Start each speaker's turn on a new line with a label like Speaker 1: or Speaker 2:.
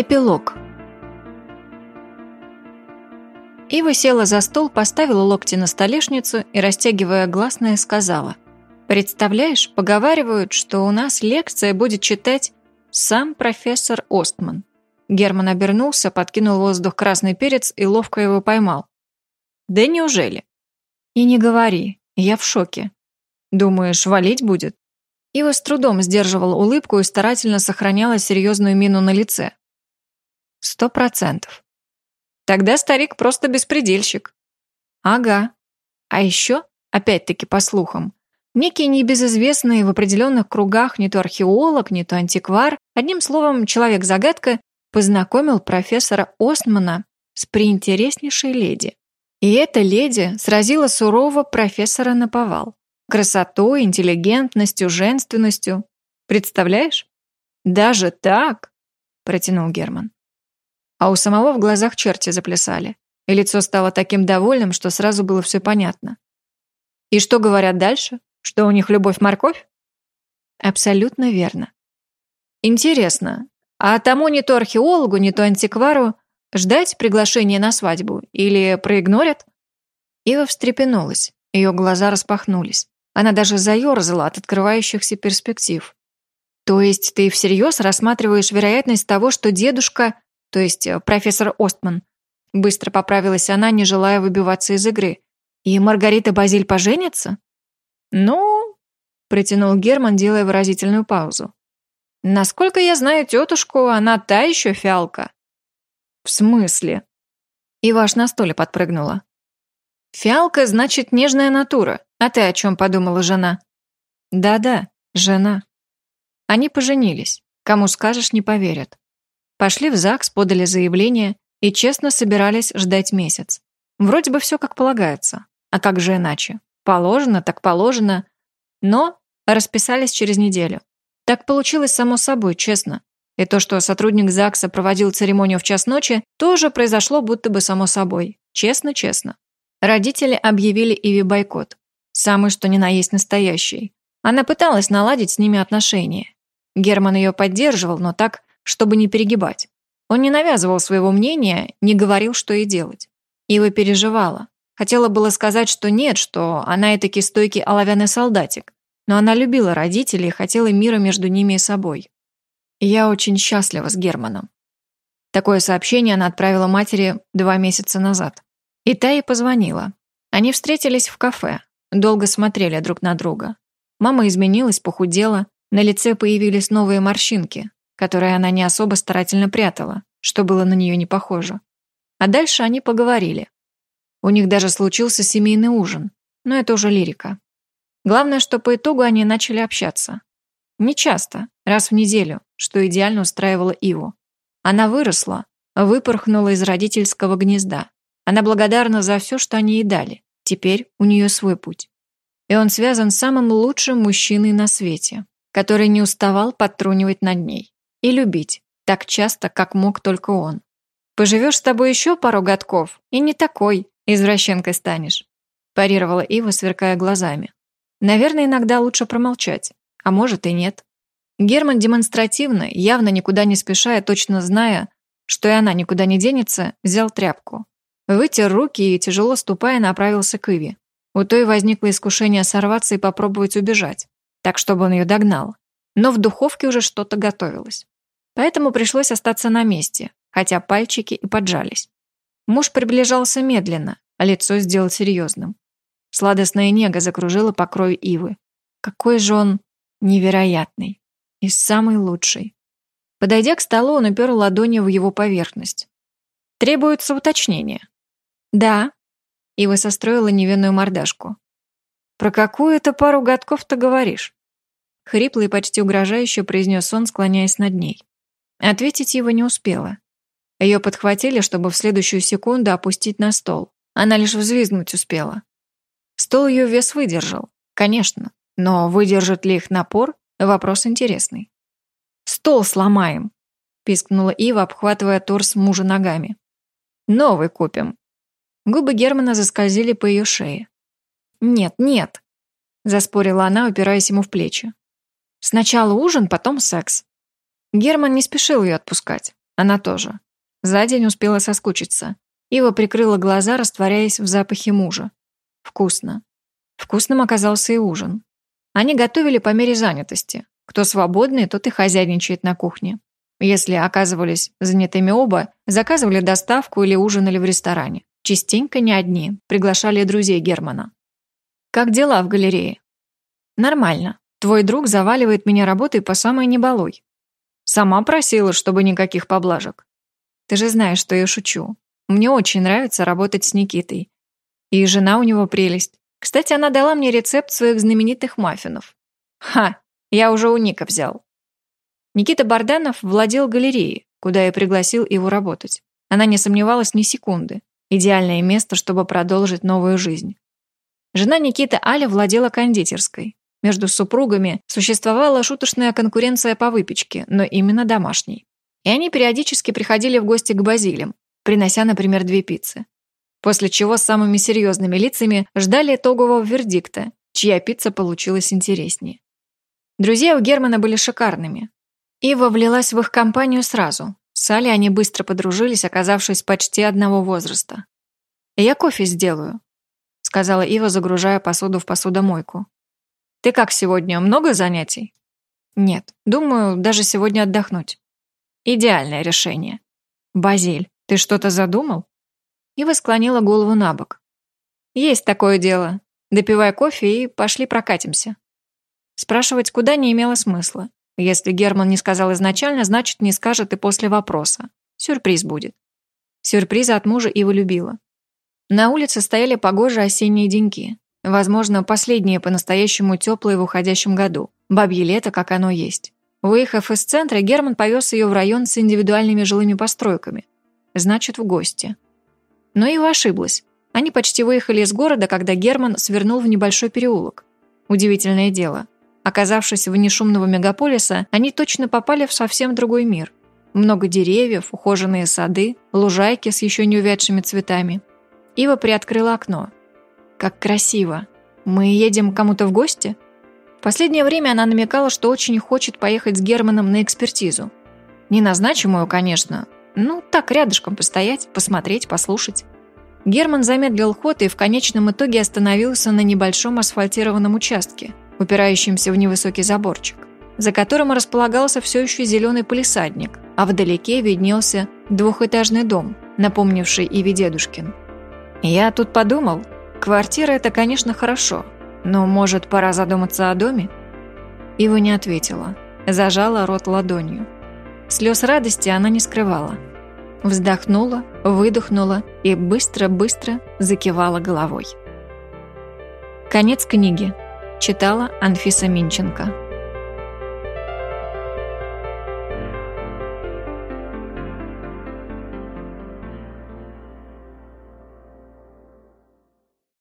Speaker 1: Эпилог Ива села за стол, поставила локти на столешницу и, растягивая гласное, сказала. «Представляешь, поговаривают, что у нас лекция будет читать сам профессор Остман». Герман обернулся, подкинул в воздух красный перец и ловко его поймал. «Да неужели?» «И не говори, я в шоке. Думаешь, валить будет?» Ива с трудом сдерживала улыбку и старательно сохраняла серьезную мину на лице. «Сто процентов. Тогда старик просто беспредельщик». «Ага. А еще, опять-таки по слухам, некий небезызвестный в определенных кругах не то археолог, не то антиквар, одним словом, человек-загадка, познакомил профессора Остмана с приинтереснейшей леди. И эта леди сразила сурового профессора на повал. Красотой, интеллигентностью, женственностью. Представляешь? Даже так? Протянул Герман. А у самого в глазах черти заплясали. И лицо стало таким довольным, что сразу было все понятно. И что говорят дальше? Что у них любовь-морковь? Абсолютно верно. Интересно, а тому не то археологу, не то антиквару ждать приглашения на свадьбу или проигнорят? Ива встрепенулась, ее глаза распахнулись. Она даже заерзала от открывающихся перспектив. То есть ты всерьез рассматриваешь вероятность того, что дедушка, то есть э, профессор Остман, быстро поправилась она, не желая выбиваться из игры, и Маргарита Базиль поженятся? Ну, протянул Герман, делая выразительную паузу. Насколько я знаю тетушку, она та еще фиалка. В смысле? Иваш на столе подпрыгнула. Фиалка значит нежная натура. А ты о чем подумала, жена? Да-да, жена. Они поженились. Кому скажешь, не поверят. Пошли в ЗАГС, подали заявление и честно собирались ждать месяц. Вроде бы все как полагается. А как же иначе? Положено, так положено. Но расписались через неделю. Так получилось само собой, честно. И то, что сотрудник ЗАГСа проводил церемонию в час ночи, тоже произошло будто бы само собой. Честно-честно. Родители объявили Иви бойкот. Самый что ни на есть настоящий. Она пыталась наладить с ними отношения. Герман ее поддерживал, но так, чтобы не перегибать. Он не навязывал своего мнения, не говорил, что ей делать. Ива переживала. Хотела было сказать, что нет, что она и таки стойкий оловянный солдатик. Но она любила родителей и хотела мира между ними и собой. «Я очень счастлива с Германом». Такое сообщение она отправила матери два месяца назад. И та ей позвонила. Они встретились в кафе, долго смотрели друг на друга. Мама изменилась, похудела, на лице появились новые морщинки, которые она не особо старательно прятала, что было на нее не похоже. А дальше они поговорили. У них даже случился семейный ужин, но это уже лирика. Главное, что по итогу они начали общаться. Не часто, раз в неделю, что идеально устраивало Иву. Она выросла, выпорхнула из родительского гнезда, она благодарна за все, что они ей дали. Теперь у нее свой путь. И он связан с самым лучшим мужчиной на свете, который не уставал подтрунивать над ней. И любить, так часто, как мог только он. «Поживешь с тобой еще пару годков, и не такой, извращенкой станешь», парировала Ива, сверкая глазами. «Наверное, иногда лучше промолчать, а может и нет». Герман демонстративно, явно никуда не спеша точно зная, что и она никуда не денется, взял тряпку, Вытер руки и, тяжело ступая, направился к Иве. У той возникло искушение сорваться и попробовать убежать, так, чтобы он ее догнал. Но в духовке уже что-то готовилось. Поэтому пришлось остаться на месте, хотя пальчики и поджались. Муж приближался медленно, а лицо сделал серьезным. Сладостная нега закружила по крою Ивы. Какой же он невероятный и самый лучший. Подойдя к столу, он упер ладони в его поверхность. Требуется уточнение. «Да». Ива состроила невинную мордашку. «Про какую это пару годков ты говоришь?» Хрипло и почти угрожающе произнес он, склоняясь над ней. Ответить Ива не успела. Ее подхватили, чтобы в следующую секунду опустить на стол. Она лишь взвизгнуть успела. Стол ее вес выдержал, конечно, но выдержит ли их напор – вопрос интересный. «Стол сломаем!» – пискнула Ива, обхватывая торс мужа ногами. «Новый купим», Губы Германа заскользили по ее шее. «Нет, нет», – заспорила она, упираясь ему в плечи. «Сначала ужин, потом секс». Герман не спешил ее отпускать. Она тоже. За день успела соскучиться. Ива прикрыла глаза, растворяясь в запахе мужа. Вкусно. Вкусным оказался и ужин. Они готовили по мере занятости. Кто свободный, тот и хозяйничает на кухне. Если оказывались занятыми оба, заказывали доставку или ужинали в ресторане. Частенько не одни, приглашали друзей Германа. «Как дела в галерее?» «Нормально. Твой друг заваливает меня работой по самой небалуй. Сама просила, чтобы никаких поблажек. Ты же знаешь, что я шучу. Мне очень нравится работать с Никитой. И жена у него прелесть. Кстати, она дала мне рецепт своих знаменитых маффинов. Ха, я уже у Ника взял. Никита Барданов владел галереей, куда я пригласил его работать. Она не сомневалась ни секунды. Идеальное место, чтобы продолжить новую жизнь. Жена Никиты Аля владела кондитерской. Между супругами существовала шуточная конкуренция по выпечке, но именно домашней. И они периодически приходили в гости к Базилям, принося, например, две пиццы. После чего с самыми серьезными лицами ждали итогового вердикта, чья пицца получилась интереснее. Друзья у Германа были шикарными. Ива влилась в их компанию сразу. С Али они быстро подружились, оказавшись почти одного возраста. «Я кофе сделаю», — сказала Ива, загружая посуду в посудомойку. Ты как сегодня, много занятий? Нет, думаю, даже сегодня отдохнуть. Идеальное решение. Базиль, ты что-то задумал? Ива склонила голову на бок. Есть такое дело. Допивай кофе и пошли прокатимся. Спрашивать куда не имело смысла. Если Герман не сказал изначально, значит не скажет и после вопроса. Сюрприз будет. Сюрприза от мужа Ива любила. На улице стояли погожие осенние деньки. Возможно, последнее по-настоящему теплое в уходящем году. Бабье лето, как оно есть. Выехав из центра, Герман повез ее в район с индивидуальными жилыми постройками. Значит, в гости. Но Ива ошиблась. Они почти выехали из города, когда Герман свернул в небольшой переулок. Удивительное дело. Оказавшись в нешумного мегаполиса, они точно попали в совсем другой мир. Много деревьев, ухоженные сады, лужайки с еще не увядшими цветами. Ива приоткрыла окно. Как красиво. Мы едем кому-то в гости? В последнее время она намекала, что очень хочет поехать с Германом на экспертизу. Не назначимую, конечно. Ну, так, рядышком постоять, посмотреть, послушать. Герман замедлил ход и в конечном итоге остановился на небольшом асфальтированном участке, упирающемся в невысокий заборчик, за которым располагался все еще зеленый полисадник, а вдалеке виднелся двухэтажный дом, напомнивший Иве дедушкин. «Я тут подумал», Квартира – это, конечно, хорошо, но, может, пора задуматься о доме? Ива не ответила, зажала рот ладонью. Слез радости она не скрывала. Вздохнула, выдохнула и быстро-быстро закивала головой. Конец книги. Читала Анфиса Минченко.